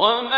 وما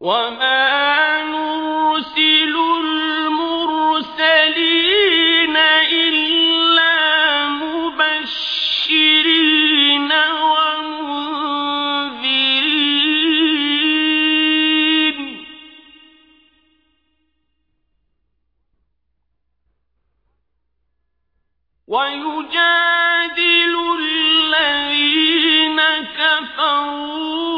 وما نرسل المرسلين إلا مبشرين ومنذرين. ويجادل الذين كفروا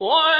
What?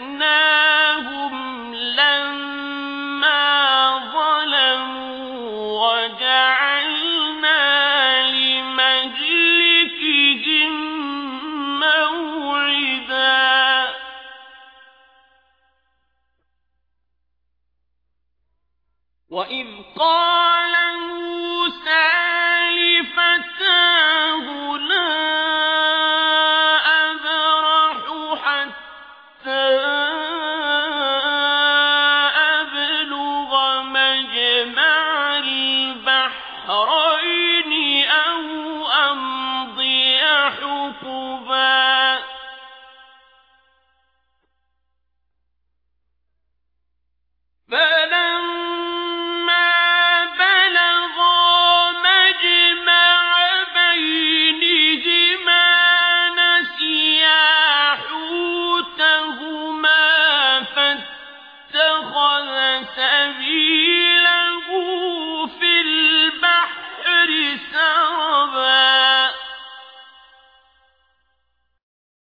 أهلكناهم لما ظلموا وجعلنا موعدا. وإذ قال موسى لفتاه